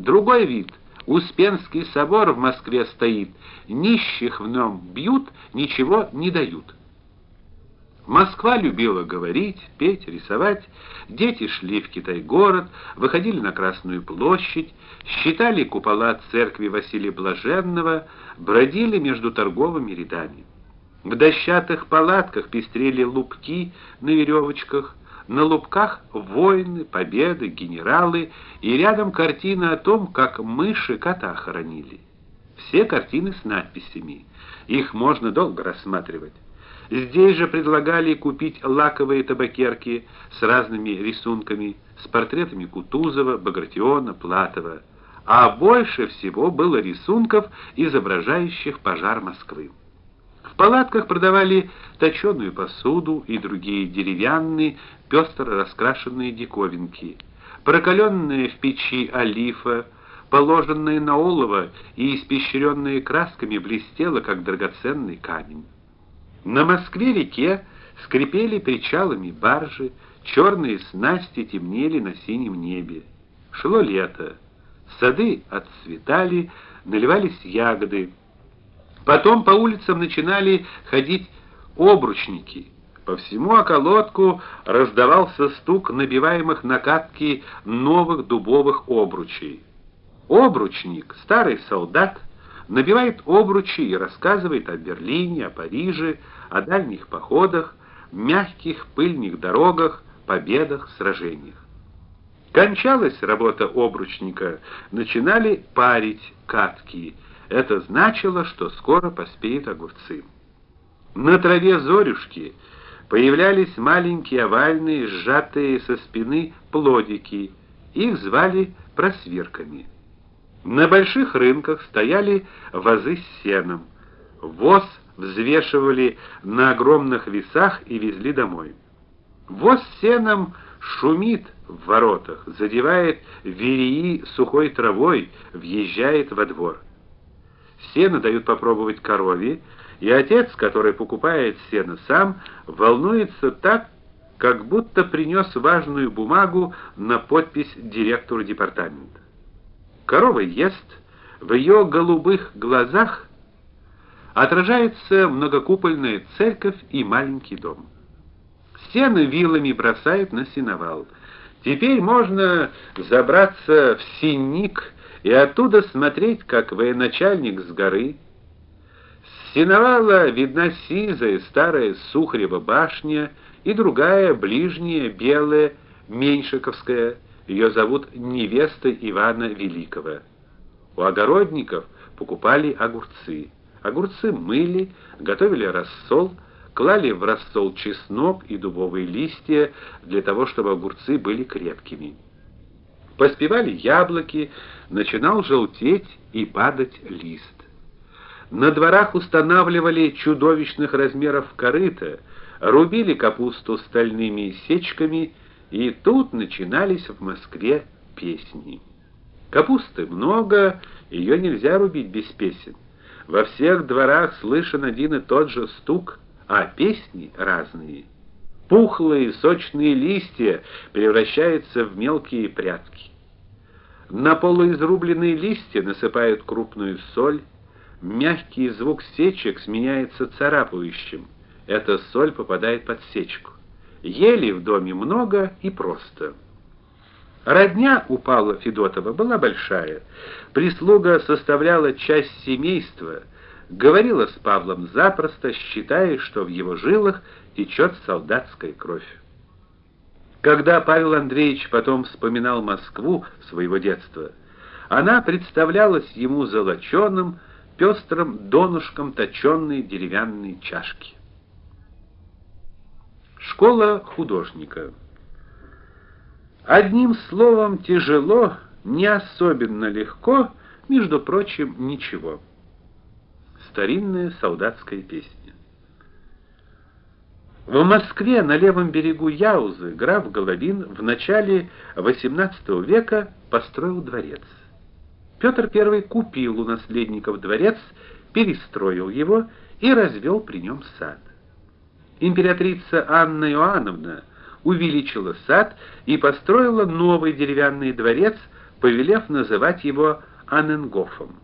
Другой вид Успенский собор в Москве стоит, нищих в нем бьют, ничего не дают. Москва любила говорить, петь, рисовать. Дети шли в Китай-город, выходили на Красную площадь, считали купола церкви Василия Блаженного, бродили между торговыми рядами. В дощатых палатках пестрели лупки на веревочках, на лупках воины, победы, генералы, и рядом картина о том, как мыши кота хоронили. Все картины с надписями. Их можно долго рассматривать. Здесь же предлагали купить лаковые табакерки с разными рисунками, с портретами Кутузова, Багратиона, Платова, а больше всего было рисунков, изображающих пожар Москвы. Палатках продавали точеную посуду и другие деревянные, пестро раскрашенные диковинки, прокаленные в печи олифа, положенные на олово и испещренные красками блестело, как драгоценный камень. На Москве-реке скрипели причалами баржи, черные снасти темнели на синем небе. Шло лето. Сады отцветали, наливались ягоды. Потом по улицам начинали ходить обручники. По всему околотку раздавался стук набиваемых на катки новых дубовых обручей. Обручник, старый солдат, набивает обручи и рассказывает о Берлине, о Париже, о дальних походах, мягких пыльных дорогах, победах, сражениях. Кончалась работа обручника, начинали парить катки. Это значило, что скоро поспеют огурцы. На траве зорюшки появлялись маленькие овальные, сжатые со спины плодики. Их звали просверками. На больших рынках стояли вазы с сеном. Воз взвешивали на огромных весах и везли домой. Воз с сеном шумит в воротах, задевает вереи сухой травой, въезжает во двор. Сено дают попробовать корове, и отец, который покупает сено сам, волнуется так, как будто принес важную бумагу на подпись директору департамента. Корова ест, в ее голубых глазах отражается многокупольная церковь и маленький дом. Сено вилами бросают на сеновал. Теперь можно забраться в синник и оттуда смотреть, как военачальник с горы. С сеновала видна сизая старая Сухарева башня и другая ближняя белая Меньшиковская ее зовут невеста Ивана Великого. У огородников покупали огурцы. Огурцы мыли, готовили рассол, клали в рассол чеснок и дубовые листья для того, чтобы огурцы были крепкими. Поспевали яблоки, начинал желтеть и падать лист. На дворах устанавливали чудовищных размеров корыта, рубили капусту стальными сечками и тут начинались в Москве песни. Капусты много, ее нельзя рубить без песен. Во всех дворах слышен один и тот же стук, а песни разные. Пухлые сочные листья превращаются в мелкие прядки. На полуизрубленные листья насыпают крупную соль. Мягкий звук сечек сменяется царапающим. Эта соль попадает под сечку. Ели в доме много и просто. Родня у Павла Федотова была большая. Прислуга составляла часть семейства, говорила с Павлом запросто, считая, что в его жилах течет солдатская кровь. Когда Павел Андреевич потом вспоминал Москву своего детства, она представлялась ему золоченым, пестрым донышком точенной деревянной чашки. Школа художника. Одним словом, тяжело, не особенно легко, между прочим, ничего. Старинная солдатская песня. В Москве на левом берегу Яузы граф Головин в начале XVIII века построил дворец. Петр I купил у наследников дворец, перестроил его и развел при нем сад. Императрица Анна Иоанновна увеличила сад и построила новый деревянный дворец повелев называть его Анненгофом.